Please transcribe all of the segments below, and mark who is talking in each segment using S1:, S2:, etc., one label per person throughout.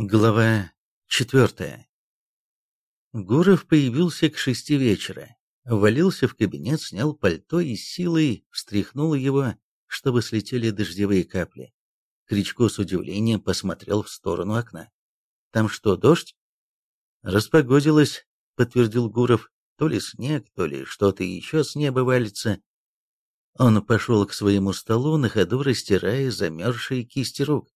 S1: Глава четвертая. Гуров появился к шести вечера, ввалился в кабинет, снял пальто и силой встряхнул его, чтобы слетели дождевые капли. Кричко с удивлением посмотрел в сторону окна. «Там что, дождь?» «Распогодилось», — подтвердил Гуров. «То ли снег, то ли что-то еще с неба валится». Он пошел к своему столу, на ходу растирая замерзшие кисти рук.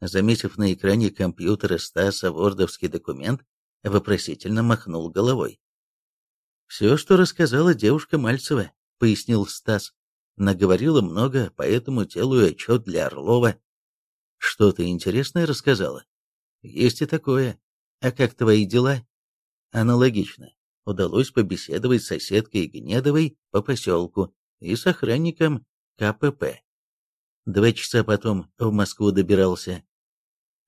S1: Заметив на экране компьютера Стаса вордовский документ, вопросительно махнул головой. «Все, что рассказала девушка Мальцева», — пояснил Стас. «Наговорила много, поэтому делаю отчет для Орлова». «Что-то интересное рассказала?» «Есть и такое. А как твои дела?» «Аналогично. Удалось побеседовать с соседкой Гнедовой по поселку и с охранником КПП. Два часа потом в Москву добирался.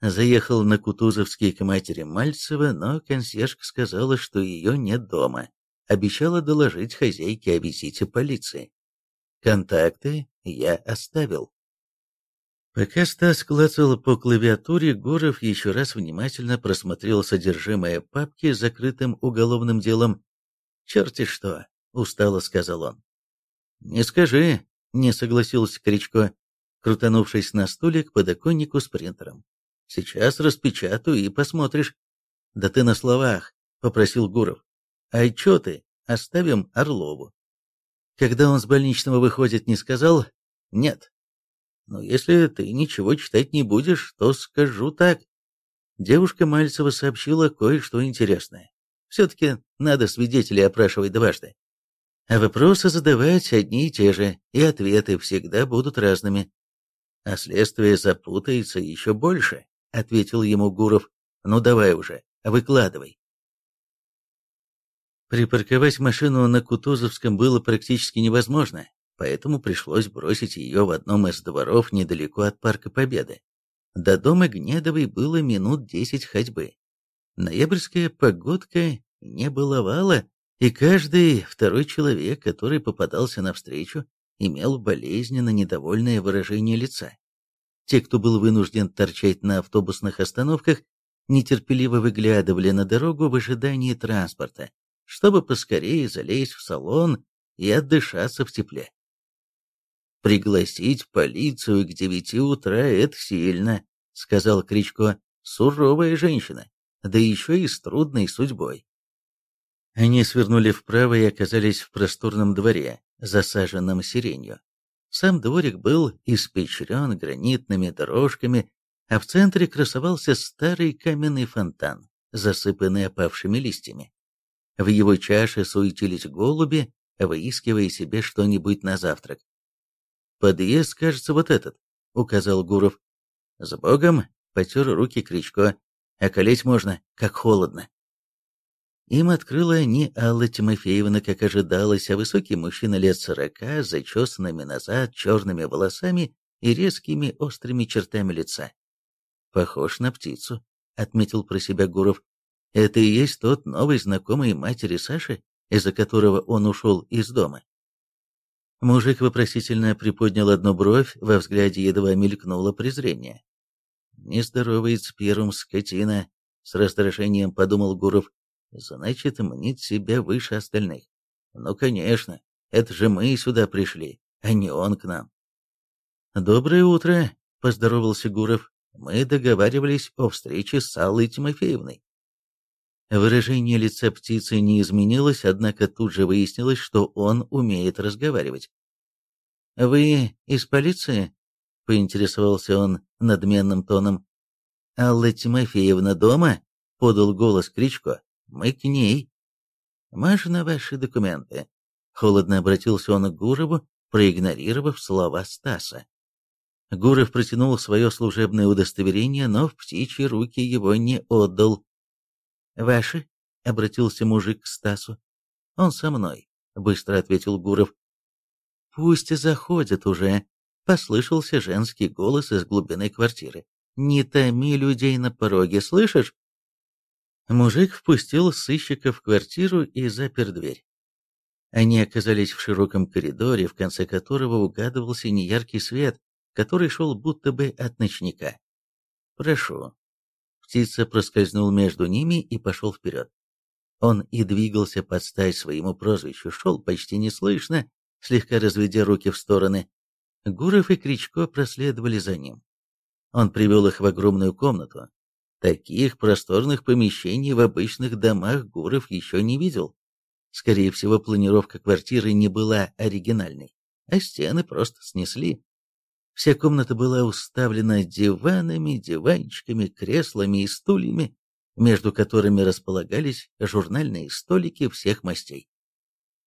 S1: Заехал на Кутузовский к матери Мальцева, но консьержка сказала, что ее нет дома. Обещала доложить хозяйке о визите полиции. Контакты я оставил. Пока Стас клацал по клавиатуре, Гуров еще раз внимательно просмотрел содержимое папки с закрытым уголовным делом. «Черти что!» — устало сказал он. «Не скажи», — не согласился Кричко, крутанувшись на стуле к подоконнику с принтером. Сейчас распечатаю и посмотришь. Да ты на словах, попросил Гуров. А отчеты оставим Орлову. Когда он с больничного выходит, не сказал «нет». Но если ты ничего читать не будешь, то скажу так. Девушка Мальцева сообщила кое-что интересное. Все-таки надо свидетелей опрашивать дважды. А вопросы задавать одни и те же, и ответы всегда будут разными. А следствие запутается еще больше. — ответил ему Гуров. «Ну давай уже, выкладывай». Припарковать машину на Кутузовском было практически невозможно, поэтому пришлось бросить ее в одном из дворов недалеко от Парка Победы. До дома Гнедовой было минут десять ходьбы. Ноябрьская погодка не баловала, и каждый второй человек, который попадался навстречу, имел болезненно недовольное выражение лица. Те, кто был вынужден торчать на автобусных остановках, нетерпеливо выглядывали на дорогу в ожидании транспорта, чтобы поскорее залезть в салон и отдышаться в тепле. «Пригласить полицию к девяти утра — это сильно», — сказал Кричко. «Суровая женщина, да еще и с трудной судьбой». Они свернули вправо и оказались в просторном дворе, засаженном сиренью. Сам дворик был испечрен гранитными дорожками, а в центре красовался старый каменный фонтан, засыпанный опавшими листьями. В его чаше суетились голуби, выискивая себе что-нибудь на завтрак. «Подъезд, кажется, вот этот», — указал Гуров. «С Богом!» — потер руки Кричко. «Околеть можно, как холодно». Им открыла не Алла Тимофеевна, как ожидалось, а высокий мужчина лет сорока, зачесанными назад черными волосами и резкими острыми чертами лица. «Похож на птицу», — отметил про себя Гуров. «Это и есть тот новый знакомый матери Саши, из-за которого он ушел из дома». Мужик вопросительно приподнял одну бровь, во взгляде едва мелькнуло презрение. «Не здоровается первым скотина», — с раздражением подумал Гуров значит, мнит себя выше остальных. Ну, конечно, это же мы сюда пришли, а не он к нам. «Доброе утро», — поздоровался Гуров. «Мы договаривались о встрече с Аллой Тимофеевной». Выражение лица птицы не изменилось, однако тут же выяснилось, что он умеет разговаривать. «Вы из полиции?» — поинтересовался он надменным тоном. «Алла Тимофеевна дома?» — подал голос Кричко. Мы к ней. Можно ваши документы? Холодно обратился он к Гурову, проигнорировав слова Стаса. Гуров протянул свое служебное удостоверение, но в птичьи руки его не отдал. «Ваши?» — обратился мужик к Стасу. «Он со мной», — быстро ответил Гуров. «Пусть заходят уже», — послышался женский голос из глубины квартиры. «Не томи людей на пороге, слышишь?» Мужик впустил сыщика в квартиру и запер дверь. Они оказались в широком коридоре, в конце которого угадывался неяркий свет, который шел будто бы от ночника. «Прошу». Птица проскользнул между ними и пошел вперед. Он и двигался под стать своему прозвищу, шел почти неслышно, слегка разведя руки в стороны. Гуров и Кричко проследовали за ним. Он привел их в огромную комнату. Таких просторных помещений в обычных домах Гуров еще не видел. Скорее всего, планировка квартиры не была оригинальной, а стены просто снесли. Вся комната была уставлена диванами, диванчиками, креслами и стульями, между которыми располагались журнальные столики всех мастей.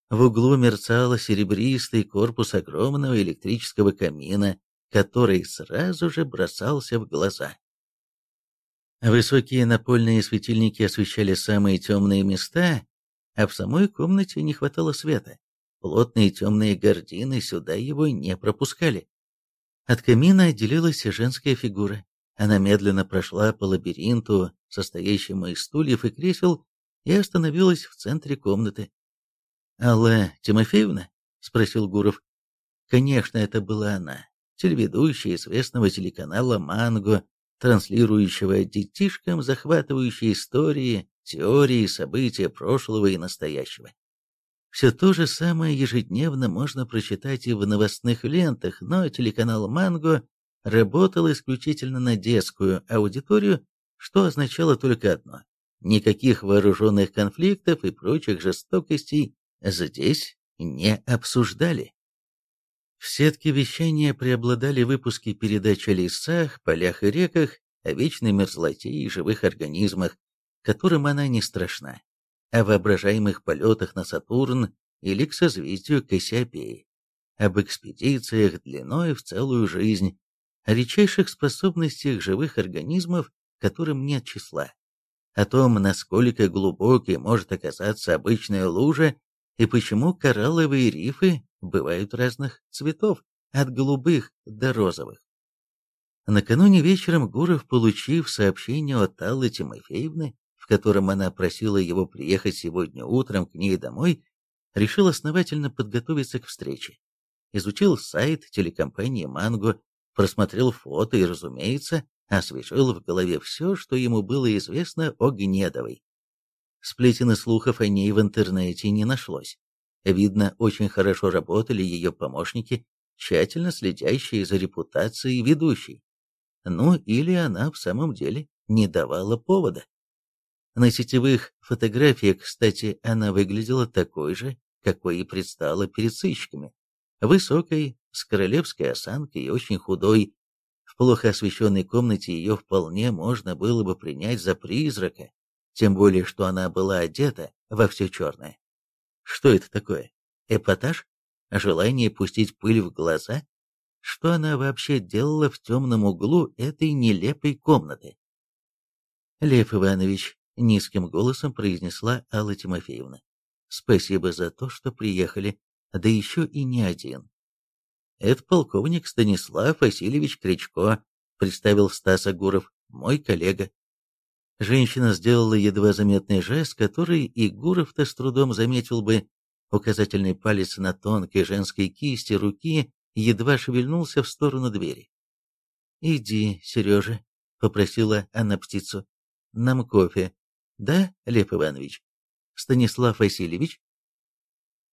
S1: В углу мерцал серебристый корпус огромного электрического камина, который сразу же бросался в глаза. Высокие напольные светильники освещали самые темные места, а в самой комнате не хватало света. Плотные темные гардины сюда его не пропускали. От камина отделилась женская фигура. Она медленно прошла по лабиринту, состоящему из стульев и кресел, и остановилась в центре комнаты. «Алла Тимофеевна?» — спросил Гуров. Конечно, это была она, телеведущая известного телеканала «Манго», транслирующего детишкам захватывающие истории, теории, события прошлого и настоящего. Все то же самое ежедневно можно прочитать и в новостных лентах, но телеканал «Манго» работал исключительно на детскую аудиторию, что означало только одно – никаких вооруженных конфликтов и прочих жестокостей здесь не обсуждали. В сетке вещания преобладали выпуски передач о лесах, полях и реках, о вечной мерзлоте и живых организмах, которым она не страшна, о воображаемых полетах на Сатурн или к созвездию Кассиопеи, об экспедициях длиной в целую жизнь, о редчайших способностях живых организмов, которым нет числа, о том, насколько глубокой может оказаться обычная лужа и почему коралловые рифы бывают разных цветов, от голубых до розовых. Накануне вечером Гуров, получив сообщение от Аллы Тимофеевны, в котором она просила его приехать сегодня утром к ней домой, решил основательно подготовиться к встрече. Изучил сайт телекомпании «Манго», просмотрел фото и, разумеется, освежил в голове все, что ему было известно о Гнедовой. Сплетен и слухов о ней в интернете не нашлось. Видно, очень хорошо работали ее помощники, тщательно следящие за репутацией ведущей. Ну, или она в самом деле не давала повода. На сетевых фотографиях, кстати, она выглядела такой же, какой и предстала перед сыщиками. Высокой, с королевской осанкой и очень худой. В плохо освещенной комнате ее вполне можно было бы принять за призрака, тем более, что она была одета во все черное. Что это такое? Эпатаж? Желание пустить пыль в глаза? Что она вообще делала в темном углу этой нелепой комнаты? Лев Иванович низким голосом произнесла Алла Тимофеевна. Спасибо за то, что приехали, да еще и не один. Это полковник Станислав Васильевич Кричко, представил Стас Агуров, мой коллега. Женщина сделала едва заметный жест, который и Гуров-то с трудом заметил бы. Указательный палец на тонкой женской кисти руки едва шевельнулся в сторону двери. «Иди, Сережа», — попросила она птицу. «Нам кофе». «Да, Лев Иванович?» «Станислав Васильевич?»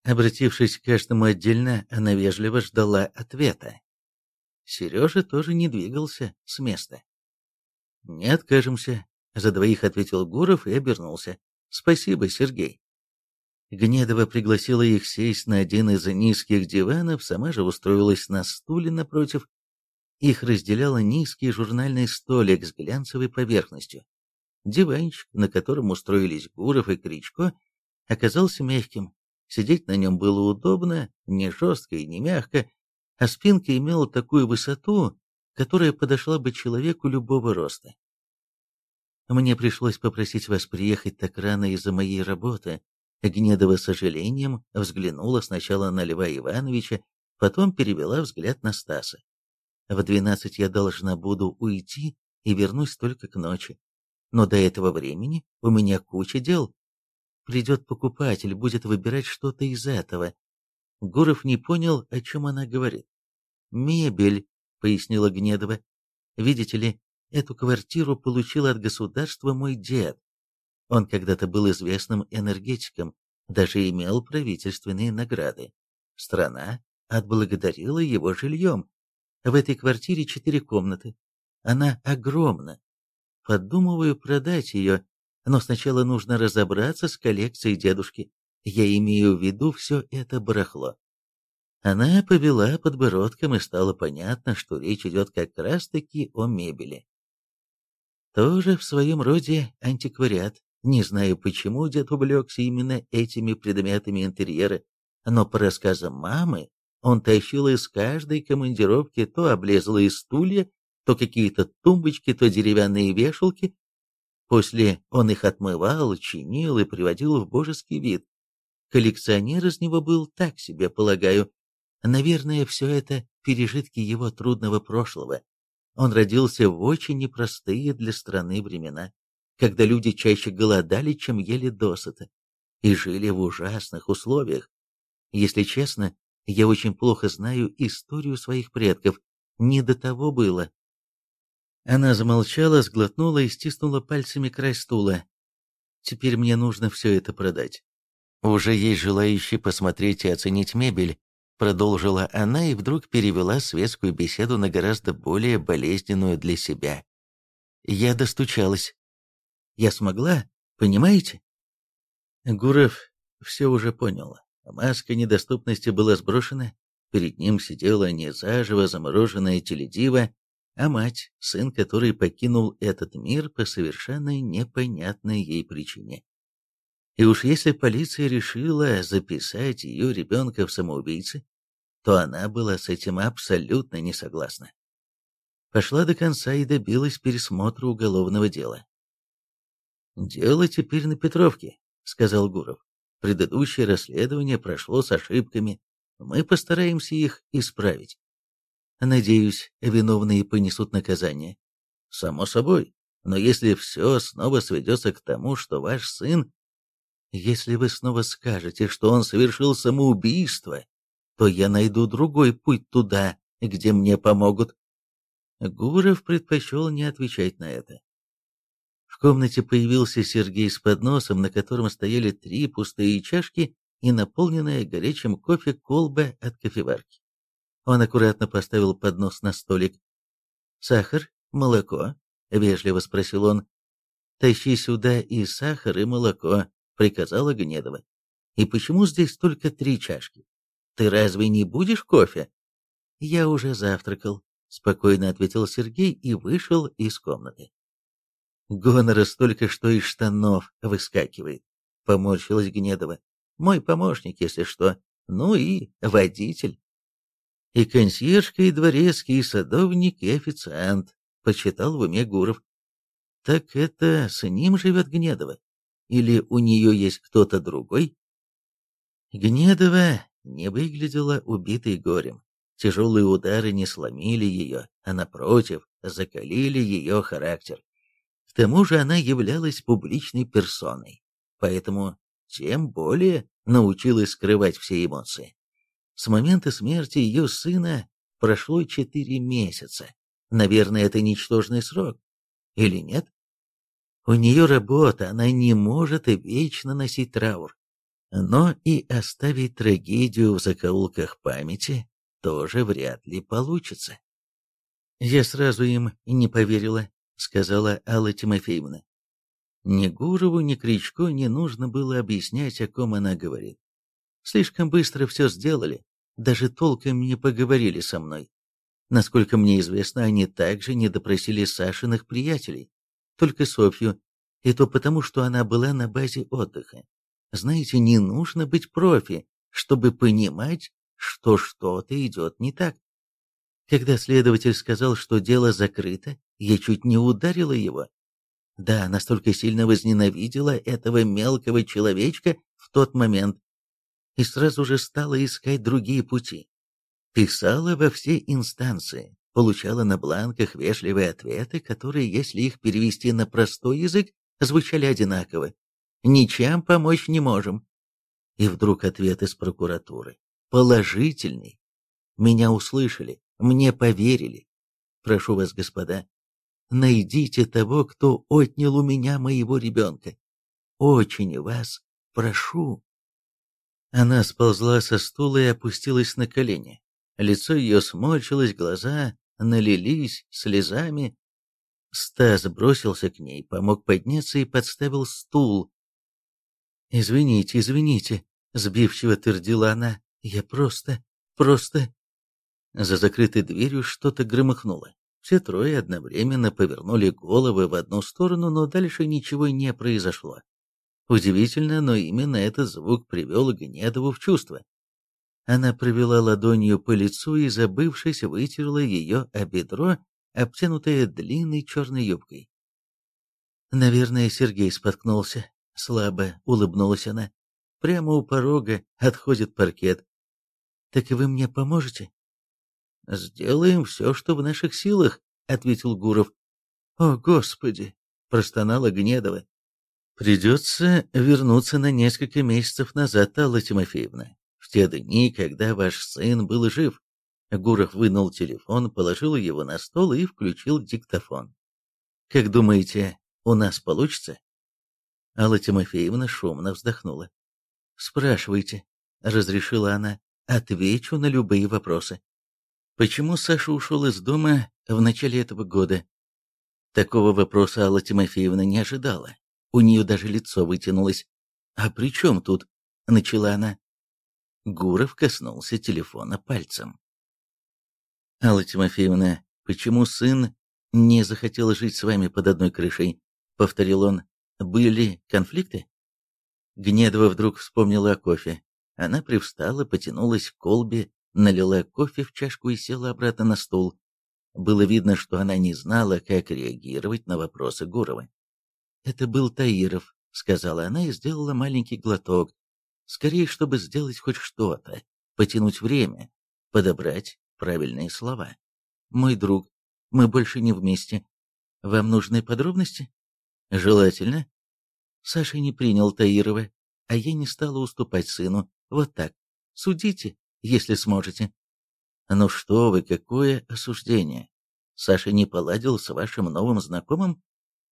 S1: Обратившись к каждому отдельно, она вежливо ждала ответа. Сережа тоже не двигался с места. «Не откажемся», за двоих ответил Гуров и обернулся. Спасибо, Сергей. Гнедова пригласила их сесть на один из низких диванов, сама же устроилась на стуле напротив. Их разделял низкий журнальный столик с глянцевой поверхностью. Диванчик, на котором устроились Гуров и Кричко, оказался мягким. Сидеть на нем было удобно, не жестко и не мягко, а спинка имела такую высоту, которая подошла бы человеку любого роста. Мне пришлось попросить вас приехать так рано из-за моей работы. Гнедова с сожалением взглянула сначала на Льва Ивановича, потом перевела взгляд на Стаса. В двенадцать я должна буду уйти и вернусь только к ночи. Но до этого времени у меня куча дел. Придет покупатель, будет выбирать что-то из этого. Гуров не понял, о чем она говорит. «Мебель», — пояснила Гнедова. «Видите ли, эту квартиру получил от государства мой дед. Он когда-то был известным энергетиком, даже имел правительственные награды. Страна отблагодарила его жильем. В этой квартире четыре комнаты. Она огромна. Подумываю продать ее, но сначала нужно разобраться с коллекцией дедушки. Я имею в виду все это барахло. Она повела подбородком, и стало понятно, что речь идет как раз-таки о мебели. Тоже в своем роде антиквариат. Не знаю, почему дед увлекся именно этими предметами интерьера, но по рассказам мамы, он тащил из каждой командировки то облезлые стулья, то какие-то тумбочки, то деревянные вешалки. После он их отмывал, чинил и приводил в божеский вид. Коллекционер из него был так себе, полагаю. Наверное, все это пережитки его трудного прошлого. Он родился в очень непростые для страны времена, когда люди чаще голодали, чем ели досыта, и жили в ужасных условиях. Если честно, я очень плохо знаю историю своих предков. Не до того было. Она замолчала, сглотнула и стиснула пальцами край стула. Теперь мне нужно все это продать. Уже есть желающие посмотреть и оценить мебель, продолжила она и вдруг перевела светскую беседу на гораздо более болезненную для себя. Я достучалась. Я смогла, понимаете? Гуров все уже понял. Маска недоступности была сброшена, перед ним сидела не заживо замороженная теледива, а мать, сын который покинул этот мир по совершенно непонятной ей причине. И уж если полиция решила записать ее ребенка в самоубийцы, то она была с этим абсолютно не согласна. Пошла до конца и добилась пересмотра уголовного дела. «Дело теперь на Петровке», — сказал Гуров. Предыдущее расследование прошло с ошибками. Мы постараемся их исправить. Надеюсь, виновные понесут наказание. Само собой. Но если все снова сведется к тому, что ваш сын... Если вы снова скажете, что он совершил самоубийство, то я найду другой путь туда, где мне помогут. Гуров предпочел не отвечать на это комнате появился Сергей с подносом, на котором стояли три пустые чашки и наполненная горячим кофе колба от кофеварки. Он аккуратно поставил поднос на столик. «Сахар? Молоко?» — вежливо спросил он. «Тащи сюда и сахар, и молоко», — приказала Гнедова. «И почему здесь только три чашки? Ты разве не будешь кофе?» «Я уже завтракал», — спокойно ответил Сергей и вышел из комнаты. Гонора столько, что из штанов выскакивает. Поморщилась Гнедова. Мой помощник, если что. Ну и водитель. И консьержка, и дворецкий, и садовник, и официант. Почитал в уме Гуров. Так это с ним живет Гнедова? Или у нее есть кто-то другой? Гнедова не выглядела убитой горем. Тяжелые удары не сломили ее, а напротив, закалили ее характер. К тому же она являлась публичной персоной, поэтому тем более научилась скрывать все эмоции. С момента смерти ее сына прошло четыре месяца. Наверное, это ничтожный срок. Или нет? У нее работа, она не может вечно носить траур. Но и оставить трагедию в закоулках памяти тоже вряд ли получится. Я сразу им не поверила, сказала Алла Тимофеевна. Ни Гурову, ни Кричко не нужно было объяснять, о ком она говорит. Слишком быстро все сделали, даже толком не поговорили со мной. Насколько мне известно, они также не допросили Сашиных приятелей, только Софью, и то потому, что она была на базе отдыха. Знаете, не нужно быть профи, чтобы понимать, что что-то идет не так. Когда следователь сказал, что дело закрыто, я чуть не ударила его. Да, настолько сильно возненавидела этого мелкого человечка в тот момент. И сразу же стала искать другие пути. Писала во все инстанции, получала на бланках вежливые ответы, которые, если их перевести на простой язык, звучали одинаково. «Ничем помочь не можем». И вдруг ответ из прокуратуры. Положительный. Меня услышали. Мне поверили. Прошу вас, господа, найдите того, кто отнял у меня моего ребенка. Очень вас прошу». Она сползла со стула и опустилась на колени. Лицо ее сморщилось, глаза налились слезами. Стас бросился к ней, помог подняться и подставил стул. «Извините, извините», — сбивчиво твердила она. «Я просто, просто...» За закрытой дверью что-то громыхнуло. Все трое одновременно повернули головы в одну сторону, но дальше ничего не произошло. Удивительно, но именно этот звук привел Гнедову в чувство. Она провела ладонью по лицу и, забывшись, вытерла ее о бедро, обтянутое длинной черной юбкой. Наверное, Сергей споткнулся. Слабо улыбнулась она. Прямо у порога отходит паркет. «Так вы мне поможете?» «Сделаем все, что в наших силах», — ответил Гуров. «О, Господи!» — простонала Гнедова. «Придется вернуться на несколько месяцев назад, Алла Тимофеевна, в те дни, когда ваш сын был жив». Гуров вынул телефон, положил его на стол и включил диктофон. «Как думаете, у нас получится?» Алла Тимофеевна шумно вздохнула. «Спрашивайте», — разрешила она, — «отвечу на любые вопросы». Почему Саша ушел из дома в начале этого года? Такого вопроса Алла Тимофеевна не ожидала. У нее даже лицо вытянулось. «А при чем тут?» — начала она. Гуров коснулся телефона пальцем. «Алла Тимофеевна, почему сын не захотел жить с вами под одной крышей?» — повторил он. «Были конфликты?» Гнедова вдруг вспомнила о кофе. Она привстала, потянулась к колбе, налила кофе в чашку и села обратно на стул. Было видно, что она не знала, как реагировать на вопросы Гурова. «Это был Таиров», — сказала она и сделала маленький глоток. Скорее, чтобы сделать хоть что-то, потянуть время, подобрать правильные слова. «Мой друг, мы больше не вместе. Вам нужны подробности?» «Желательно». Саша не принял Таирова, а я не стала уступать сыну. Вот так. Судите, если сможете. Ну что вы, какое осуждение. Саша не поладил с вашим новым знакомым?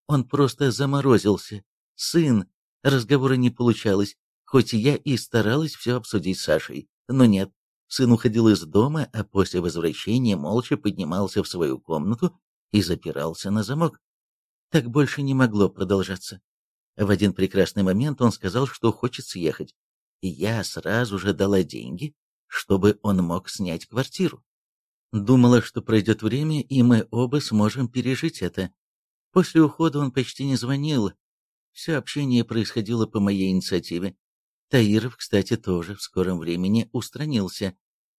S1: Он просто заморозился. Сын. Разговора не получалось, хоть я и старалась все обсудить с Сашей. Но нет. Сын уходил из дома, а после возвращения молча поднимался в свою комнату и запирался на замок. Так больше не могло продолжаться. В один прекрасный момент он сказал, что хочет съехать. И я сразу же дала деньги, чтобы он мог снять квартиру. Думала, что пройдет время, и мы оба сможем пережить это. После ухода он почти не звонил. Все общение происходило по моей инициативе. Таиров, кстати, тоже в скором времени устранился.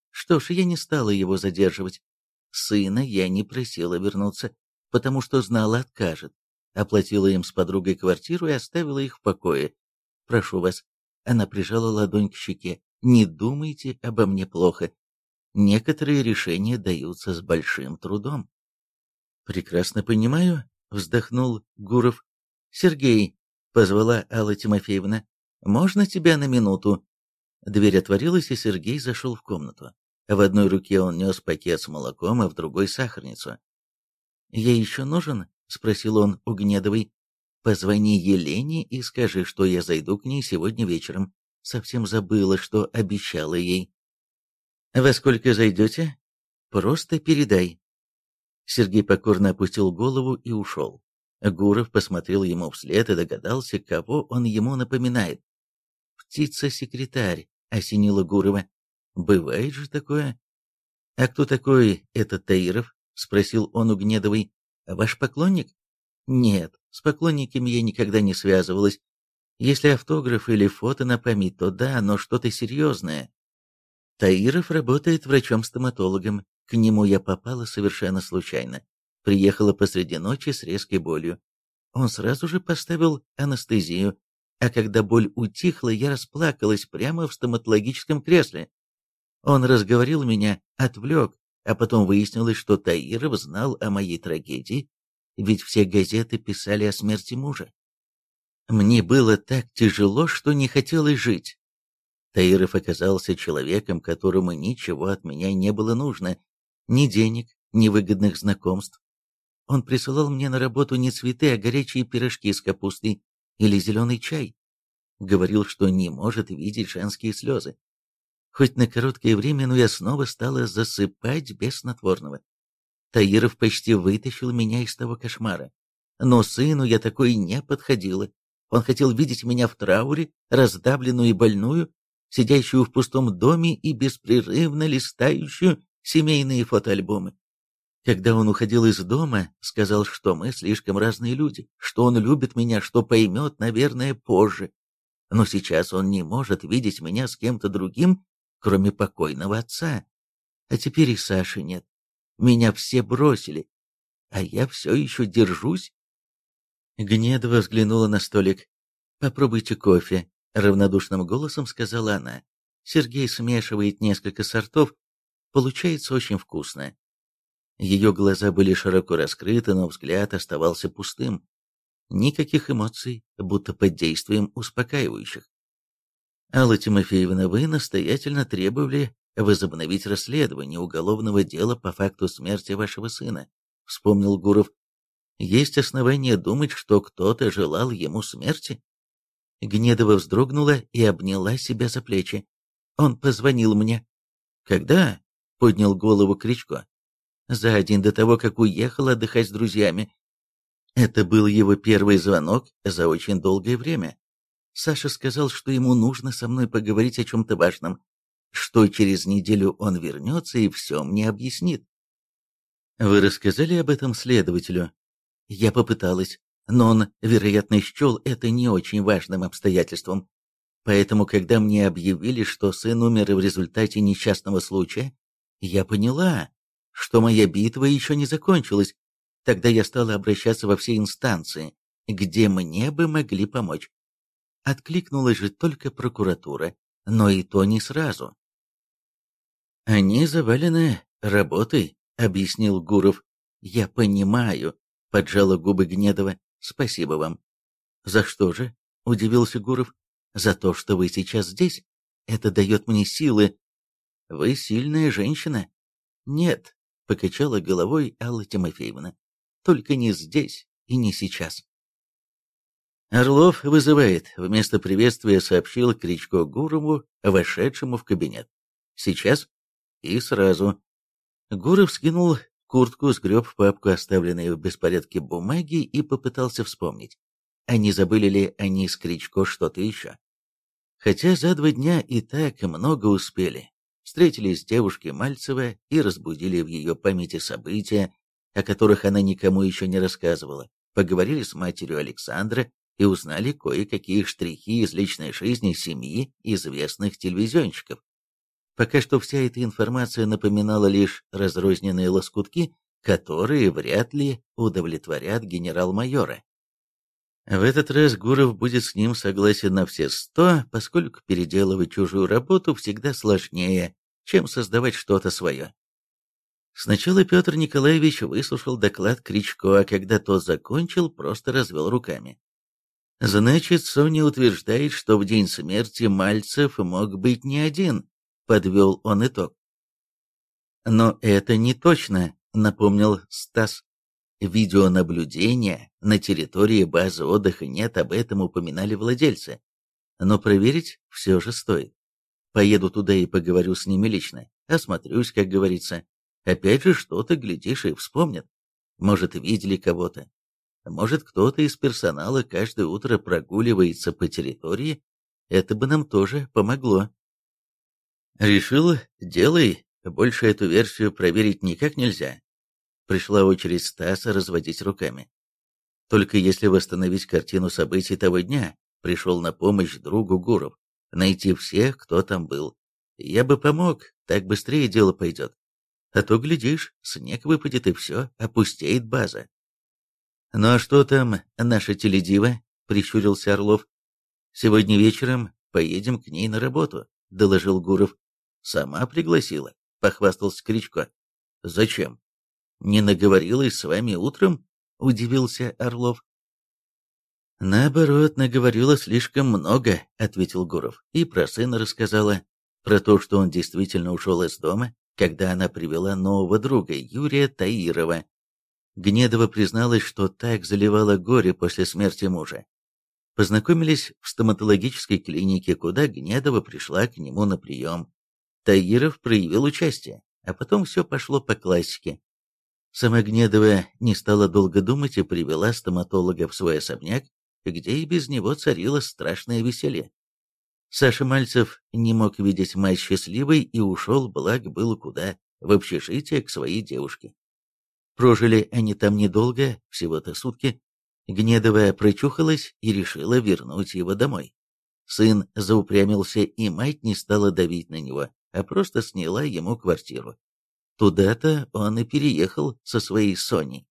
S1: Что ж, я не стала его задерживать. Сына я не просила вернуться, потому что знала, откажет. Оплатила им с подругой квартиру и оставила их в покое. Прошу вас. Она прижала ладонь к щеке. Не думайте обо мне плохо. Некоторые решения даются с большим трудом. Прекрасно понимаю, вздохнул Гуров. Сергей, позвала Алла Тимофеевна, можно тебя на минуту? Дверь отворилась, и Сергей зашел в комнату. В одной руке он нес пакет с молоком, а в другой сахарницу. «Я еще нужен?» — спросил он у Гнедовой. «Позвони Елене и скажи, что я зайду к ней сегодня вечером. Совсем забыла, что обещала ей. «Во сколько зайдете?» «Просто передай». Сергей покорно опустил голову и ушел. Гуров посмотрел ему вслед и догадался, кого он ему напоминает. «Птица-секретарь», — осенила Гурова. «Бывает же такое». «А кто такой этот Таиров?» — спросил он у Гнедовой. «Ваш поклонник?» «Нет, с поклонниками я никогда не связывалась. Если автограф или фото на память, то да, но что-то серьезное. Таиров работает врачом-стоматологом. К нему я попала совершенно случайно. Приехала посреди ночи с резкой болью. Он сразу же поставил анестезию, а когда боль утихла, я расплакалась прямо в стоматологическом кресле. Он разговорил меня, отвлек, а потом выяснилось, что Таиров знал о моей трагедии, ведь все газеты писали о смерти мужа. Мне было так тяжело, что не хотелось жить. Таиров оказался человеком, которому ничего от меня не было нужно, ни денег, ни выгодных знакомств. он присылал мне на работу не цветы, а горячие пирожки с капустой или зеленый чай. Говорил, что не может видеть женские слезы. Хоть на короткое время, но я снова стала засыпать без снотворного. Таиров почти вытащил меня из того кошмара. Но сыну я такой не подходила. Он хотел видеть меня в трауре, раздавленную и больную, сидящую в пустом доме и беспрерывно листающую семейные фотоальбомы. Когда он уходил из дома, сказал, что мы слишком разные люди, что он любит меня, что поймет, наверное, позже. Но сейчас он не может видеть меня с кем-то другим, кроме покойного отца. А теперь и Саши нет. Меня все бросили, а я все еще держусь. Гнедова взглянула на столик. «Попробуйте кофе», — равнодушным голосом сказала она. Сергей смешивает несколько сортов. Получается очень вкусно. Ее глаза были широко раскрыты, но взгляд оставался пустым. Никаких эмоций, будто под действием успокаивающих. «Алла Тимофеевна, вы настоятельно требовали возобновить расследование уголовного дела по факту смерти вашего сына», — вспомнил Гуров. «Есть основания думать, что кто-то желал ему смерти?» Гнедова вздрогнула и обняла себя за плечи. «Он позвонил мне». «Когда?» — поднял голову Кричко за день до того, как уехал отдыхать с друзьями. Это был его первый звонок за очень долгое время. Саша сказал, что ему нужно со мной поговорить о чем-то важном, что через неделю он вернется и все мне объяснит. Вы рассказали об этом следователю? Я попыталась, но он, вероятно, счел это не очень важным обстоятельством. Поэтому, когда мне объявили, что сын умер в результате несчастного случая, я поняла, что моя битва еще не закончилась. Тогда я стала обращаться во все инстанции, где мне бы могли помочь. Откликнулась же только прокуратура, но и то не сразу. «Они завалены работой», — объяснил Гуров. «Я понимаю», — поджала губы Гнедова. «Спасибо вам». «За что же?» — удивился Гуров. «За то, что вы сейчас здесь. Это дает мне силы. Вы сильная женщина». «Нет, Покачала головой Алла Тимофеевна. Только не здесь и не сейчас. Орлов вызывает, вместо приветствия сообщил Кричко Гурову, вошедшему в кабинет. Сейчас и сразу. Гуров скинул куртку, сгреб папку, оставленные в беспорядке бумаги, и попытался вспомнить, а не забыли ли они с Кричко что-то еще. Хотя за два дня и так много успели, встретились девушкой Мальцева и разбудили в ее памяти события, о которых она никому еще не рассказывала, поговорили с матерью Александра и узнали кое-какие штрихи из личной жизни семьи известных телевизионщиков. Пока что вся эта информация напоминала лишь разрозненные лоскутки, которые вряд ли удовлетворят генерал-майора. В этот раз Гуров будет с ним согласен на все сто, поскольку переделывать чужую работу всегда сложнее, чем создавать что-то свое. Сначала Петр Николаевич выслушал доклад Кричко, а когда тот закончил, просто развел руками. «Значит, Соня утверждает, что в день смерти Мальцев мог быть не один», — подвел он итог. «Но это не точно», — напомнил Стас. Видеонаблюдения на территории базы отдыха нет, об этом упоминали владельцы. Но проверить все же стоит. Поеду туда и поговорю с ними лично. Осмотрюсь, как говорится. Опять же, что-то, глядишь, и вспомнят. Может, видели кого-то. Может, кто-то из персонала каждое утро прогуливается по территории. Это бы нам тоже помогло. Решил, делай. Больше эту версию проверить никак нельзя. Пришла очередь Стаса разводить руками. Только если восстановить картину событий того дня, пришел на помощь другу Гуров, найти всех, кто там был. Я бы помог, так быстрее дело пойдет. А то, глядишь, снег выпадет и все, опустеет база. «Ну а что там наша теледива?» — прищурился Орлов. «Сегодня вечером поедем к ней на работу», — доложил Гуров. «Сама пригласила», — похвастался Кричко. «Зачем?» не наговорилась с вами утром?» — удивился Орлов. «Наоборот, наговорила слишком много», — ответил Гуров. «И про сына рассказала, про то, что он действительно ушел из дома, когда она привела нового друга, Юрия Таирова. Гнедова призналась, что так заливала горе после смерти мужа. Познакомились в стоматологической клинике, куда Гнедова пришла к нему на прием. Таиров проявил участие, а потом все пошло по классике. Сама Гнедова не стала долго думать и привела стоматолога в свой особняк, где и без него царило страшное веселье. Саша Мальцев не мог видеть мать счастливой и ушел, благо было куда, в общежитие к своей девушке. Прожили они там недолго, всего-то сутки. Гнедова прочухалась и решила вернуть его домой. Сын заупрямился, и мать не стала давить на него, а просто сняла ему квартиру. Туда-то он и переехал со своей Соней.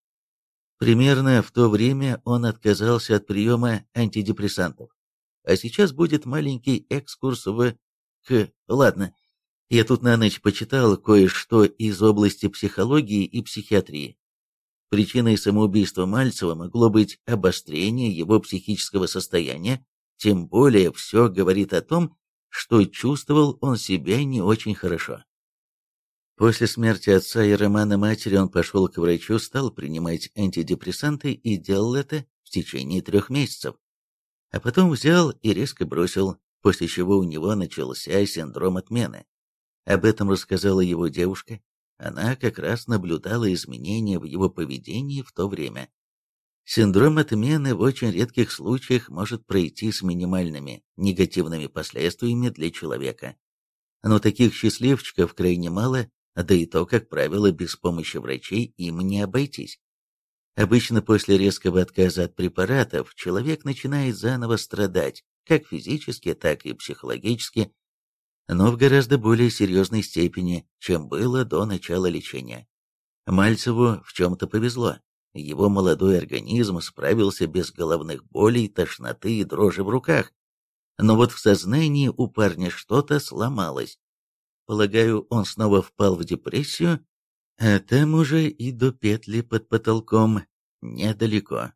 S1: Примерно в то время он отказался от приема антидепрессантов. А сейчас будет маленький экскурс в... К... Ладно, я тут на ночь почитал кое-что из области психологии и психиатрии. Причиной самоубийства Мальцева могло быть обострение его психического состояния, тем более все говорит о том, что чувствовал он себя не очень хорошо. После смерти отца и романа матери он пошел к врачу, стал принимать антидепрессанты и делал это в течение трех месяцев. А потом взял и резко бросил, после чего у него начался синдром отмены. Об этом рассказала его девушка. Она как раз наблюдала изменения в его поведении в то время. Синдром отмены в очень редких случаях может пройти с минимальными негативными последствиями для человека. Но таких счастливчиков крайне мало, да и то, как правило, без помощи врачей им не обойтись. Обычно после резкого отказа от препаратов человек начинает заново страдать, как физически, так и психологически, но в гораздо более серьезной степени, чем было до начала лечения. Мальцеву в чем-то повезло. Его молодой организм справился без головных болей, тошноты и дрожи в руках. Но вот в сознании у парня что-то сломалось. Полагаю, он снова впал в депрессию, а там уже и до петли под потолком недалеко.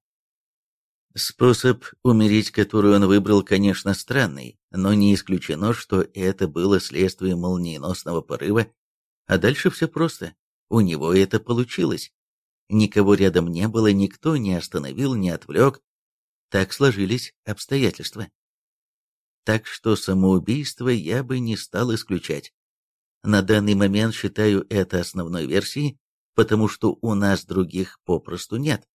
S1: Способ умереть, который он выбрал, конечно, странный, но не исключено, что это было следствием молниеносного порыва, а дальше все просто. У него это получилось. Никого рядом не было, никто не остановил, не отвлек. Так сложились обстоятельства. Так что самоубийство я бы не стал исключать. На данный момент считаю это основной версией, потому что у нас других попросту нет.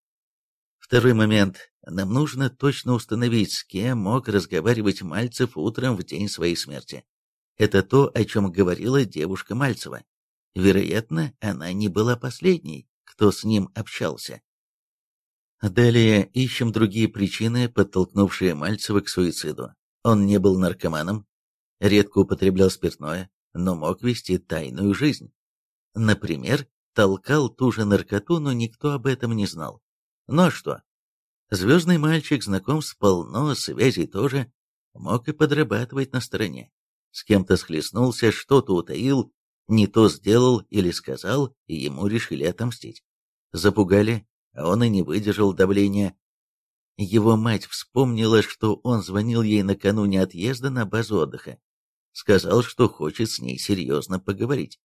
S1: Второй момент. Нам нужно точно установить, с кем мог разговаривать Мальцев утром в день своей смерти. Это то, о чем говорила девушка Мальцева. Вероятно, она не была последней, кто с ним общался. Далее ищем другие причины, подтолкнувшие Мальцева к суициду. Он не был наркоманом, редко употреблял спиртное, но мог вести тайную жизнь. Например, толкал ту же наркоту, но никто об этом не знал. Ну а что? Звездный мальчик знаком с полно, связей тоже, мог и подрабатывать на стороне. С кем-то схлестнулся, что-то утаил, не то сделал или сказал, и ему решили отомстить. Запугали, а он и не выдержал давления. Его мать вспомнила, что он звонил ей накануне отъезда на базу отдыха. Сказал, что хочет с ней серьезно поговорить.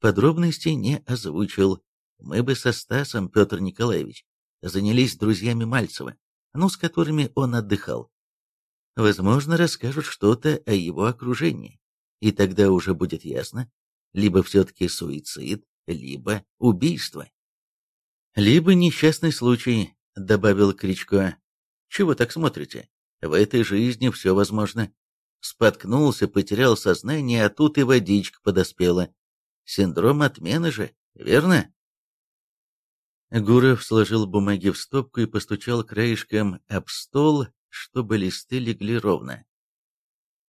S1: Подробностей не озвучил. Мы бы со Стасом, Петр Николаевич, занялись друзьями Мальцева, ну, с которыми он отдыхал. Возможно, расскажут что-то о его окружении, и тогда уже будет ясно, либо все-таки суицид, либо убийство. «Либо несчастный случай», — добавил Кричко. «Чего так смотрите? В этой жизни все возможно. Споткнулся, потерял сознание, а тут и водичка подоспела. Синдром отмены же, верно?» Гуров сложил бумаги в стопку и постучал краешком об стол, чтобы листы легли ровно.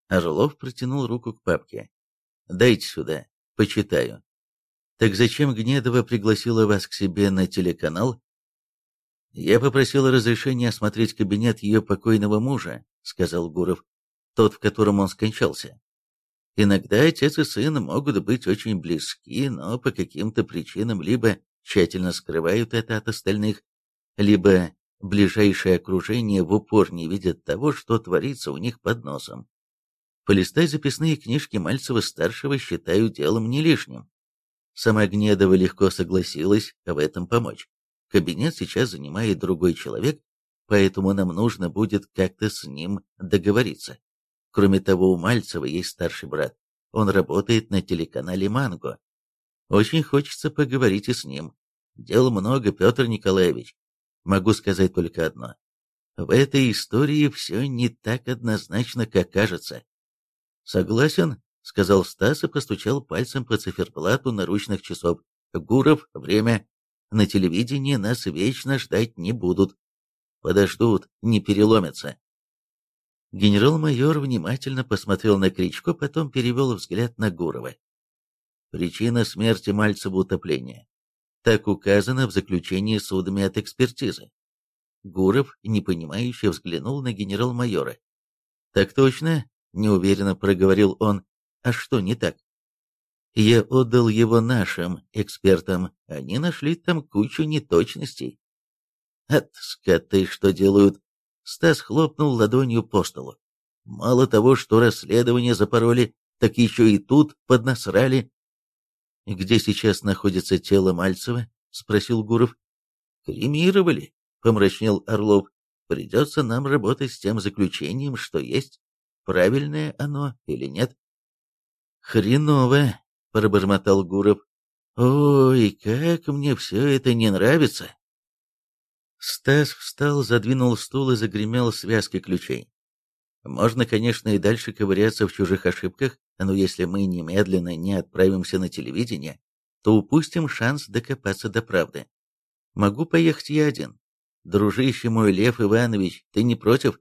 S1: Орлов протянул руку к папке. «Дайте сюда, почитаю». «Так зачем Гнедова пригласила вас к себе на телеканал?» «Я попросил разрешения осмотреть кабинет ее покойного мужа», — сказал Гуров, «тот, в котором он скончался. Иногда отец и сын могут быть очень близки, но по каким-то причинам либо тщательно скрывают это от остальных, либо ближайшее окружение в упор не видит того, что творится у них под носом. Полистай записные книжки Мальцева-старшего считаю делом не лишним. Сама Гнедова легко согласилась в этом помочь. Кабинет сейчас занимает другой человек, поэтому нам нужно будет как-то с ним договориться. Кроме того, у Мальцева есть старший брат. Он работает на телеканале «Манго». Очень хочется поговорить и с ним. Дел много, Петр Николаевич. Могу сказать только одно. В этой истории все не так однозначно, как кажется. Согласен, сказал Стас и постучал пальцем по циферблату наручных часов. Гуров, время. На телевидении нас вечно ждать не будут. Подождут, не переломятся. Генерал-майор внимательно посмотрел на Кричко, потом перевел взгляд на Гурова. Причина смерти Мальцева утопление. Так указано в заключении судмедэкспертизы. Гуров, непонимающе, взглянул на генерал-майора. «Так точно?» — неуверенно проговорил он. «А что не так?» «Я отдал его нашим экспертам. Они нашли там кучу неточностей». «От скоты что делают?» Стас хлопнул ладонью по столу. Мало того, что расследование запороли, так еще и тут поднасрали. «Где сейчас находится тело Мальцева?» — спросил Гуров. «Кремировали», — помрачнел Орлов. «Придется нам работать с тем заключением, что есть. Правильное оно или нет?» «Хреново», — пробормотал Гуров. «Ой, как мне все это не нравится!» Стас встал, задвинул стул и загремел связкой ключей. Можно, конечно, и дальше ковыряться в чужих ошибках, но если мы немедленно не отправимся на телевидение, то упустим шанс докопаться до правды. Могу поехать я один. Дружище мой Лев Иванович, ты не против?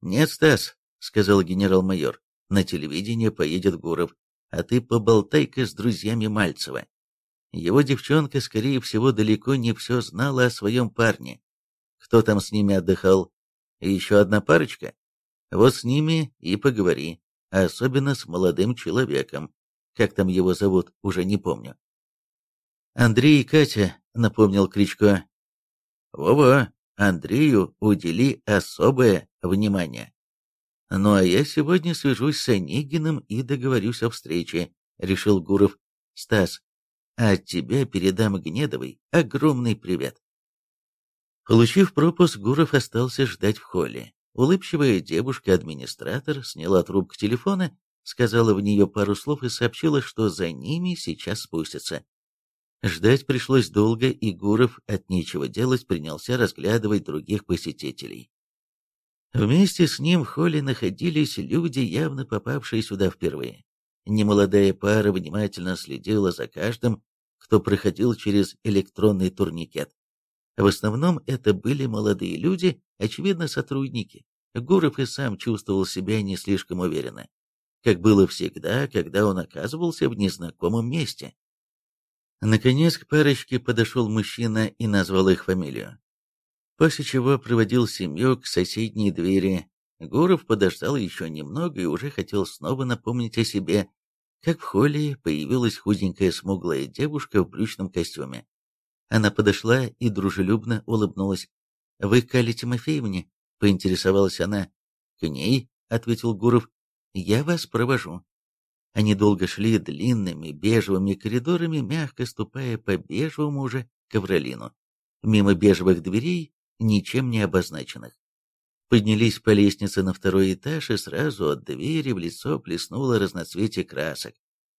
S1: Нет, Стас, сказал генерал-майор, на телевидение поедет Гуров, а ты поболтай-ка с друзьями Мальцева. Его девчонка, скорее всего, далеко не все знала о своем парне. Кто там с ними отдыхал? Еще одна парочка? Вот с ними и поговори, особенно с молодым человеком. Как там его зовут, уже не помню. «Андрей и Катя», — напомнил Кричко. «Во-во, Андрею удели особое внимание». «Ну а я сегодня свяжусь с Онегиным и договорюсь о встрече», — решил Гуров. «Стас, а от тебя передам Гнедовой огромный привет. Получив пропуск, Гуров остался ждать в холле. Улыбчивая девушка-администратор сняла трубку телефона, сказала в нее пару слов и сообщила, что за ними сейчас спустятся. Ждать пришлось долго, и Гуров от нечего делать принялся разглядывать других посетителей. Вместе с ним в холле находились люди, явно попавшие сюда впервые. Немолодая пара внимательно следила за каждым, кто проходил через электронный турникет. В основном это были молодые люди, очевидно, сотрудники. Гуров и сам чувствовал себя не слишком уверенно, как было всегда, когда он оказывался в незнакомом месте. Наконец к парочке подошел мужчина и назвал их фамилию. После чего проводил семью к соседней двери, Гуров подождал еще немного и уже хотел снова напомнить о себе, как в холле появилась худенькая смуглая девушка в брючном костюме. Она подошла и дружелюбно улыбнулась. «Вы к Кале Тимофеевне?» — поинтересовалась она. «К ней?» — ответил Гуров. «Я вас провожу». Они долго шли длинными бежевыми коридорами, мягко ступая по бежевому уже ковролину, мимо бежевых дверей, ничем не обозначенных. Поднялись по лестнице на второй этаж, и сразу от двери в лицо плеснуло разноцветие красок.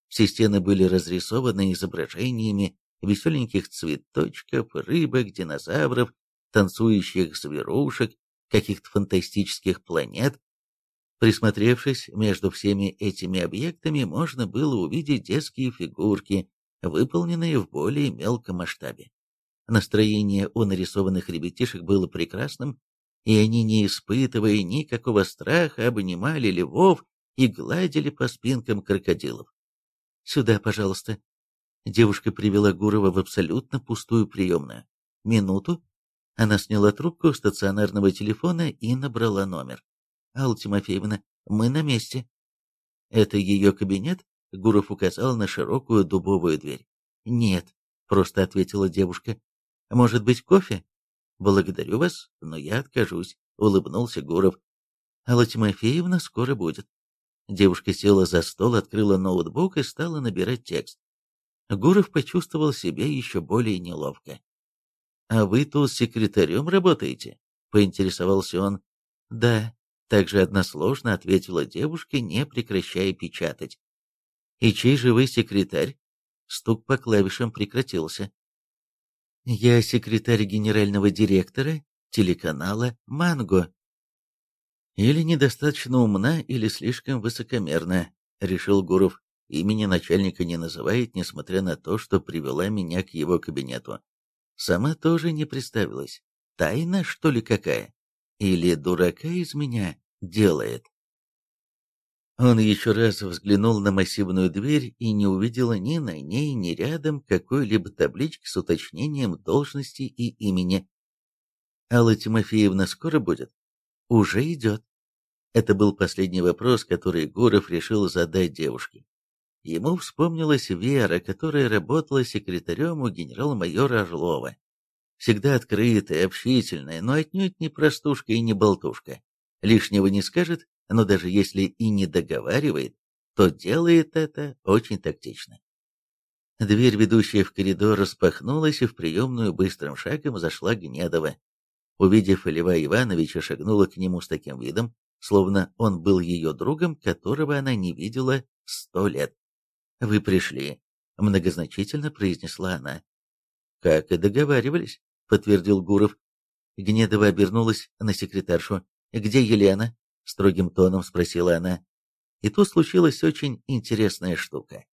S1: Все стены были разрисованы изображениями веселеньких цветочков, рыбок, динозавров, танцующих зверушек, каких-то фантастических планет. Присмотревшись между всеми этими объектами, можно было увидеть детские фигурки, выполненные в более мелком масштабе. Настроение у нарисованных ребятишек было прекрасным, и они, не испытывая никакого страха, обнимали львов и гладили по спинкам крокодилов. «Сюда, пожалуйста». Девушка привела Гурова в абсолютно пустую приемную. «Минуту». Она сняла трубку стационарного телефона и набрала номер. «Алла Тимофеевна, мы на месте». «Это ее кабинет?» Гуров указал на широкую дубовую дверь. «Нет», — просто ответила девушка. «Может быть, кофе?» «Благодарю вас, но я откажусь», — улыбнулся Гуров. «Алла Тимофеевна скоро будет». Девушка села за стол, открыла ноутбук и стала набирать текст. Гуров почувствовал себя еще более неловко. «А вы тут секретарем работаете?» — поинтересовался он. «Да», — также односложно ответила девушка, не прекращая печатать. «И чей же вы секретарь?» Стук по клавишам прекратился. «Я секретарь генерального директора телеканала «Манго». «Или недостаточно умна, или слишком высокомерна», — решил Гуров. Имени начальника не называет, несмотря на то, что привела меня к его кабинету. Сама тоже не представилась. Тайна, что ли, какая? Или дурака из меня делает? Он еще раз взглянул на массивную дверь и не увидел ни на ней, ни рядом какой-либо таблички с уточнением должности и имени. «Алла Тимофеевна скоро будет?» «Уже идет». Это был последний вопрос, который Гуров решил задать девушке. Ему вспомнилась Вера, которая работала секретарем у генерал-майора Орлова. Всегда открытая, общительная, но отнюдь не простушка и не болтушка. Лишнего не скажет, но даже если и не договаривает, то делает это очень тактично. Дверь, ведущая в коридор, распахнулась, и в приемную быстрым шагом зашла Гнедова. Увидев Льва Ивановича, шагнула к нему с таким видом, словно он был ее другом, которого она не видела сто лет. «Вы пришли», — многозначительно произнесла она. «Как и договаривались», — подтвердил Гуров. Гнедова обернулась на секретаршу. «Где Елена?» — строгим тоном спросила она. И тут случилась очень интересная штука.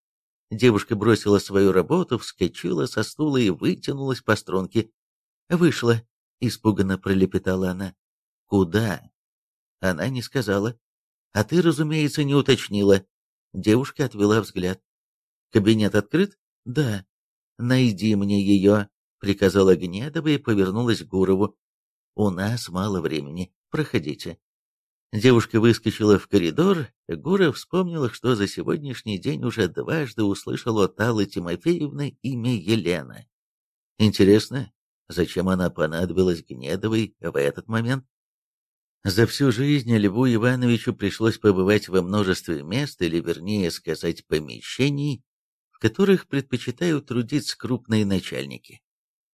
S1: Девушка бросила свою работу, вскочила со стула и вытянулась по струнке. «Вышла», — испуганно пролепетала она. «Куда?» Она не сказала. «А ты, разумеется, не уточнила». Девушка отвела взгляд. Кабинет открыт? Да. Найди мне ее, приказала Гнедова и повернулась к Гурову. У нас мало времени. Проходите. Девушка выскочила в коридор. Гуров вспомнил, что за сегодняшний день уже дважды услышал от Аллы Тимофеевны имя Елена. Интересно, зачем она понадобилась Гнедовой в этот момент? За всю жизнь Льву Ивановичу пришлось побывать во множестве мест, или вернее сказать помещений, которых предпочитают трудиться крупные начальники.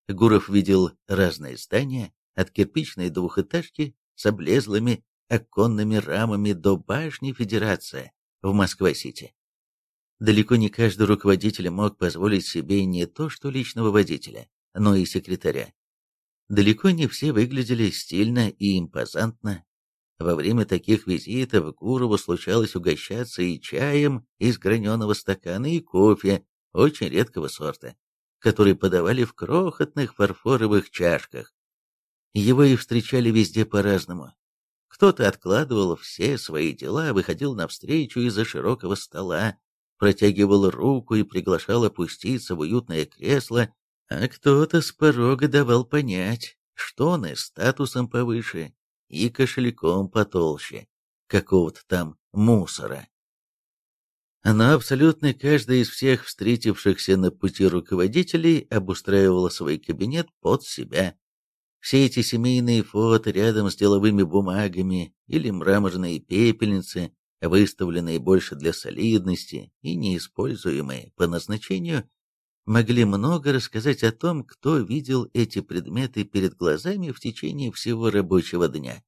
S1: Гуров видел разные здания, от кирпичной двухэтажки с облезлыми оконными рамами до башни Федерация в Москва-Сити. Далеко не каждый руководитель мог позволить себе не то что личного водителя, но и секретаря. Далеко не все выглядели стильно и импозантно, во время таких визитов Гурову случалось угощаться и чаем из граненого стакана, и кофе очень редкого сорта, который подавали в крохотных фарфоровых чашках. Его и встречали везде по-разному. Кто-то откладывал все свои дела, выходил навстречу из-за широкого стола, протягивал руку и приглашал опуститься в уютное кресло, а кто-то с порога давал понять, что он и статусом повыше, и кошельком потолще, какого-то там мусора. Но абсолютно каждый из всех встретившихся на пути руководителей обустраивал свой кабинет под себя. Все эти семейные фото рядом с деловыми бумагами или мраморные пепельницы, выставленные больше для солидности и неиспользуемые по назначению, могли много рассказать о том, кто видел эти предметы перед глазами в течение всего рабочего дня.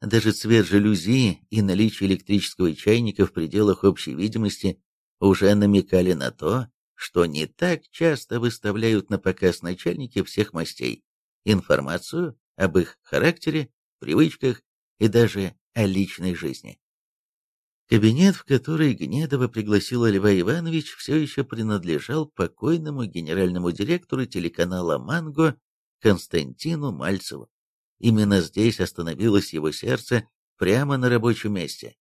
S1: Даже цвет жалюзи и наличие электрического чайника в пределах общей видимости уже намекали на то, что не так часто выставляют на показ начальники всех мастей информацию об их характере, привычках и даже о личной жизни. Кабинет, в который Гнедова пригласила Льва Иванович, все еще принадлежал покойному генеральному директору телеканала «Манго» Константину Мальцеву. Именно здесь остановилось его сердце, прямо на рабочем месте.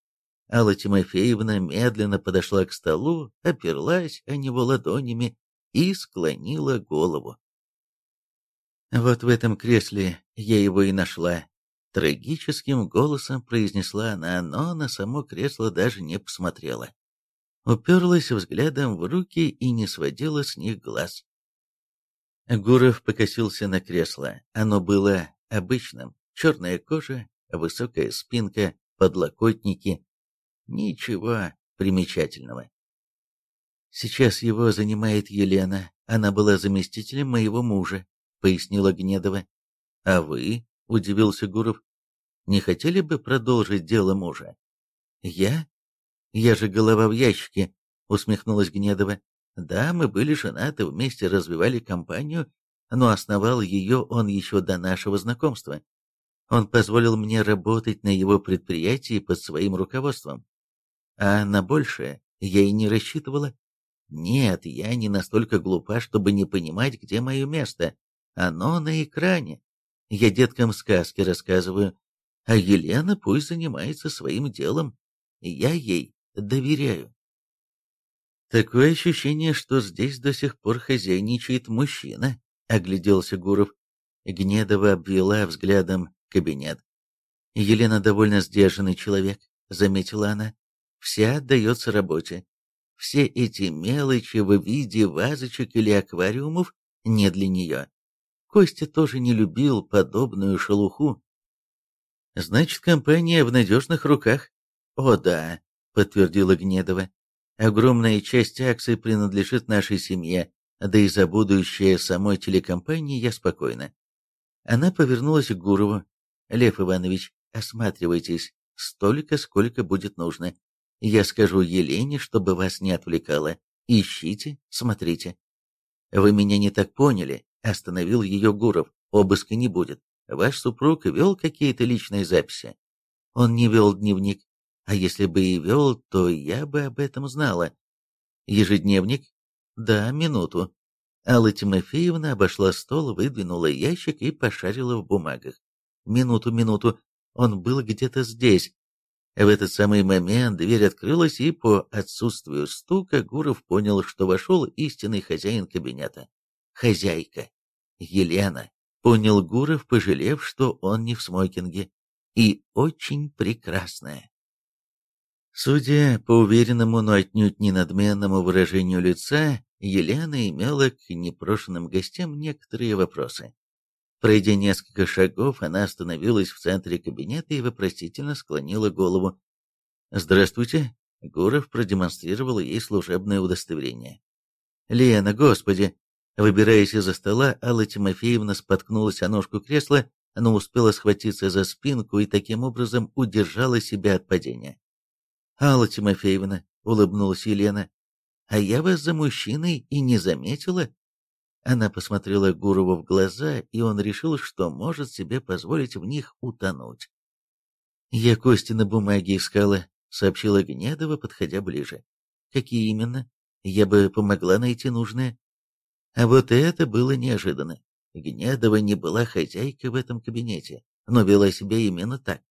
S1: Алла Тимофеевна медленно подошла к столу, оперлась о него ладонями и склонила голову. «Вот в этом кресле я его и нашла», Трагическим голосом произнесла она, но на само кресло даже не посмотрела. Уперлась взглядом в руки и не сводила с них глаз. Гуров покосился на кресло. Оно было обычным. Черная кожа, высокая спинка, подлокотники. Ничего примечательного. Сейчас его занимает Елена. Она была заместителем моего мужа. — пояснила Гнедова. «А вы?» — удивился Гуров. «Не хотели бы продолжить дело мужа?» «Я? Я же голова в ящике», — усмехнулась Гнедова. «Да, мы были женаты, вместе развивали компанию, но основал ее он еще до нашего знакомства. Он позволил мне работать на его предприятии под своим руководством. А на большее я и не рассчитывала. Нет, я не настолько глупа, чтобы не понимать, где мое место. Оно на экране. Я деткам сказки рассказываю, а Елена пусть занимается своим делом. Я ей доверяю. Такое ощущение, что здесь до сих пор хозяйничает мужчина, огляделся Гуров. Гнедова обвела взглядом кабинет. Елена довольно сдержанный человек, заметила она. Вся отдается работе. Все эти мелочи в виде вазочек или аквариумов не для нее. Костя тоже не любил подобную шелуху. Значит, компания в надежных руках? О да, подтвердила Гнедова. Огромная часть акций принадлежит нашей семье, да и за будущее самой телекомпании я спокойна. Она повернулась к Гурову. «Лев Иванович, осматривайтесь, столько, сколько будет нужно. Я скажу Елене, чтобы вас не отвлекало. Ищите, смотрите». «Вы меня не так поняли», — остановил ее Гуров. «Обыска не будет. Ваш супруг вел какие-то личные записи?» «Он не вел дневник. А если бы и вел, то я бы об этом знала. Ежедневник? Да, минуту. Алла Тимофеевна обошла стол, выдвинула ящик и пошарила в бумагах. Минуту, минуту. Он был где-то здесь. В этот самый момент дверь открылась, и по отсутствию стука Гуров понял, что вошел истинный хозяин кабинета. Хозяйка. Елена. Понял Гуров, пожалев, что он не в смокинге. И очень прекрасная. Судя по уверенному, но отнюдь не надменному выражению лица, Елена имела к непрошенным гостям некоторые вопросы. Пройдя несколько шагов, она остановилась в центре кабинета и вопросительно склонила голову. «Здравствуйте!» — Гуров продемонстрировал ей служебное удостоверение. «Лена, господи!» Выбираясь из-за стола, Алла Тимофеевна споткнулась о ножку кресла, но успела схватиться за спинку и таким образом удержала себя от падения. «Алла Тимофеевна», — улыбнулась Елена, — «а я вас за мужчиной и не заметила». Она посмотрела Гурову в глаза, и он решил, что может себе позволить в них утонуть. «Я кости на бумаге искала», — сообщила Гнедова, подходя ближе. «Какие именно? Я бы помогла найти нужное». А вот это было неожиданно. Гнедова не была хозяйкой в этом кабинете, но вела себя именно так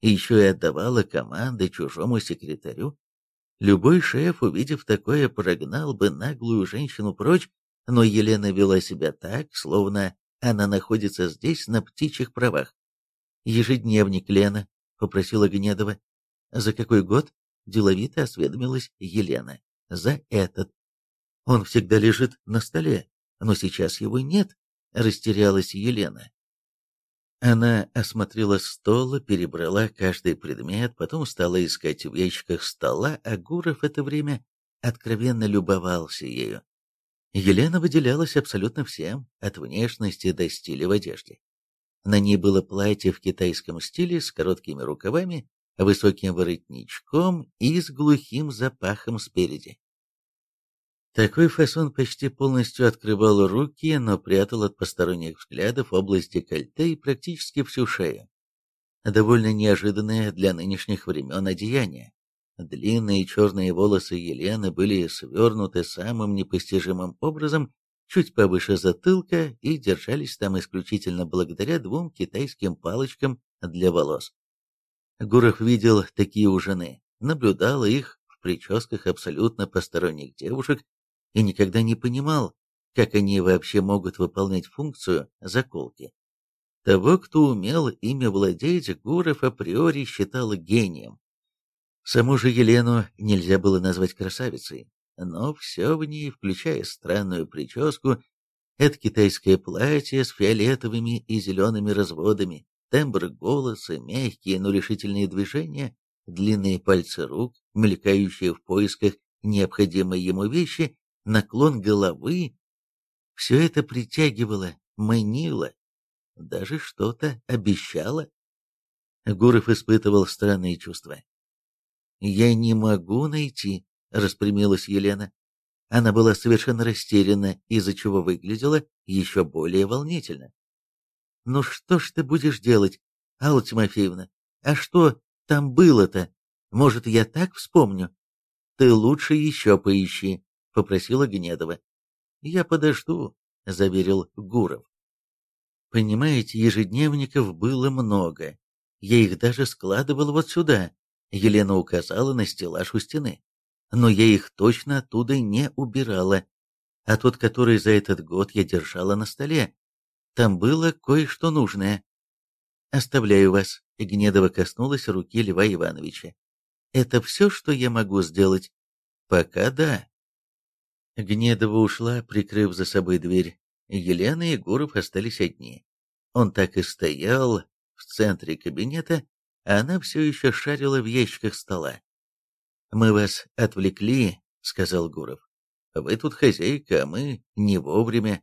S1: еще и отдавала команды чужому секретарю. Любой шеф, увидев такое, прогнал бы наглую женщину прочь, но Елена вела себя так, словно она находится здесь на птичьих правах. «Ежедневник, Лена», — попросила Гнедова. «За какой год?» — деловито осведомилась Елена. «За этот». «Он всегда лежит на столе, но сейчас его нет», — растерялась Елена. Она осмотрела стол, перебрала каждый предмет, потом стала искать в ящиках стола, а Гуров это время откровенно любовался ею. Елена выделялась абсолютно всем, от внешности до стиля в одежде. На ней было платье в китайском стиле с короткими рукавами, высоким воротничком и с глухим запахом спереди. Такой фасон почти полностью открывал руки, но прятал от посторонних взглядов область декольте и практически всю шею. Довольно неожиданное для нынешних времен одеяние. Длинные черные волосы Елены были свернуты самым непостижимым образом чуть повыше затылка и держались там исключительно благодаря двум китайским палочкам для волос. Гуров видел такие у жены, наблюдал их в прическах абсолютно посторонних девушек и никогда не понимал, как они вообще могут выполнять функцию заколки. Того, кто умел ими владеть, Гуров априори считал гением. Саму же Елену нельзя было назвать красавицей, но все в ней, включая странную прическу, это китайское платье с фиолетовыми и зелеными разводами, тембр голоса, мягкие, но решительные движения, длинные пальцы рук, мелькающие в поисках необходимой ему вещи, наклон головы. Все это притягивало, манила, даже что-то обещала. Гуров испытывал странные чувства. «Я не могу найти», — распрямилась Елена. Она была совершенно растеряна, из-за чего выглядела еще более волнительно. «Ну что ж ты будешь делать, Алла Тимофеевна? А что там было-то? Может, я так вспомню?» «Ты лучше еще поищи», — попросила Гнедова. «Я подожду», — заверил Гуров. Понимаете, ежедневников было много. Я их даже складывал вот сюда. Елена указала на стеллаж у стены. Но я их точно оттуда не убирала. А тот, который за этот год я держала на столе, там было кое-что нужное. «Оставляю вас», — Гнедова коснулась руки Льва Ивановича. «Это все, что я могу сделать?» «Пока да». Гнедова ушла, прикрыв за собой дверь. Елена и Гуров остались одни. Он так и стоял в центре кабинета, а она все еще шарила в ящиках стола. «Мы вас отвлекли», — сказал Гуров. «Вы тут хозяйка, а мы не вовремя».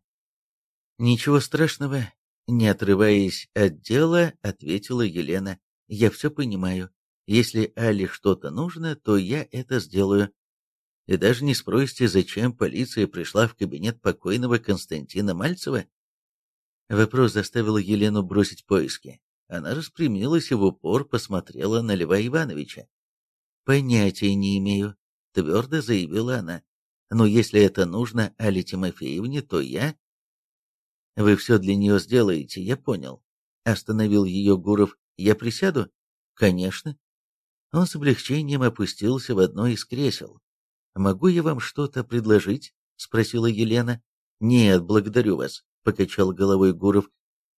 S1: «Ничего страшного», — не отрываясь от дела, ответила Елена. «Я все понимаю. Если Али что-то нужно, то я это сделаю и даже не спросите, зачем полиция пришла в кабинет покойного Константина Мальцева? Вопрос заставил Елену бросить поиски. Она распрямилась и в упор посмотрела на Льва Ивановича. «Понятия не имею», — твердо заявила она. «Но если это нужно Али Тимофеевне, то я...» «Вы все для нее сделаете, я понял», — остановил ее Гуров. «Я присяду?» «Конечно». Он с облегчением опустился в одно из кресел, «Могу я вам что-то предложить?» — спросила Елена. «Нет, благодарю вас», — покачал головой Гуров.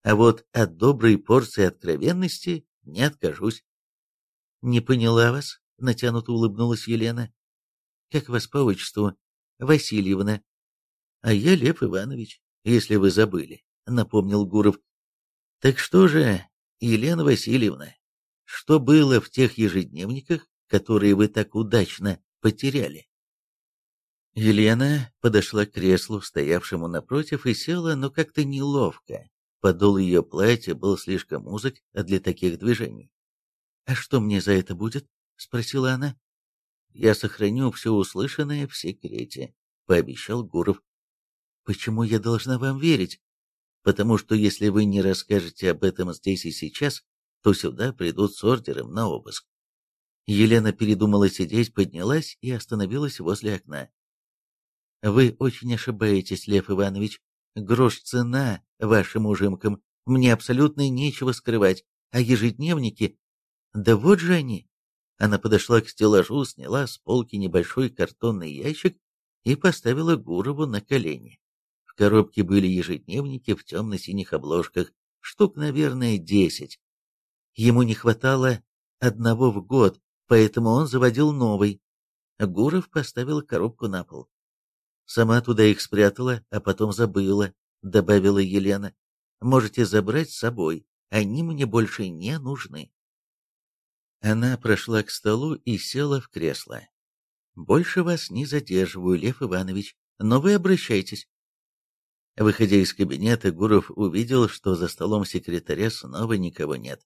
S1: «А вот от доброй порции откровенности не откажусь». «Не поняла вас?» — натянуто улыбнулась Елена. «Как вас по отчеству?» «Васильевна». «А я Лев Иванович, если вы забыли», — напомнил Гуров. «Так что же, Елена Васильевна, что было в тех ежедневниках, которые вы так удачно потеряли?» Елена подошла к креслу, стоявшему напротив, и села, но как-то неловко. Подол ее платья был слишком узок для таких движений. «А что мне за это будет?» — спросила она. «Я сохраню все услышанное в секрете», — пообещал Гуров. «Почему я должна вам верить? Потому что если вы не расскажете об этом здесь и сейчас, то сюда придут с ордером на обыск». Елена передумала сидеть, поднялась и остановилась возле окна. Вы очень ошибаетесь, Лев Иванович. Грош цена вашим ужимкам. Мне абсолютно нечего скрывать. А ежедневники... Да вот же они. Она подошла к стеллажу, сняла с полки небольшой картонный ящик и поставила Гурову на колени. В коробке были ежедневники в темно-синих обложках, штук, наверное, десять. Ему не хватало одного в год, поэтому он заводил новый. Гуров поставил коробку на пол. Сама туда их спрятала, а потом забыла», — добавила Елена. «Можете забрать с собой, они мне больше не нужны». Она прошла к столу и села в кресло. «Больше вас не задерживаю, Лев Иванович, но вы обращайтесь». Выходя из кабинета, Гуров увидел, что за столом секретаря снова никого нет.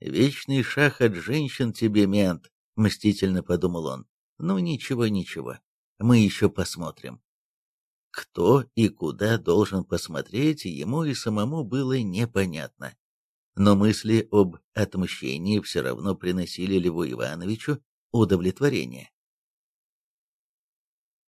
S1: «Вечный шах от женщин тебе, мент», — мстительно подумал он. «Ну, ничего, ничего мы еще посмотрим. Кто и куда должен посмотреть, ему и самому было непонятно. Но мысли об отмщении все равно приносили Льву Ивановичу удовлетворение.